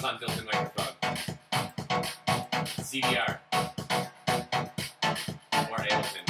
drums on Dilton microphone. CDR. Or Ableton.